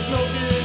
there's no deal.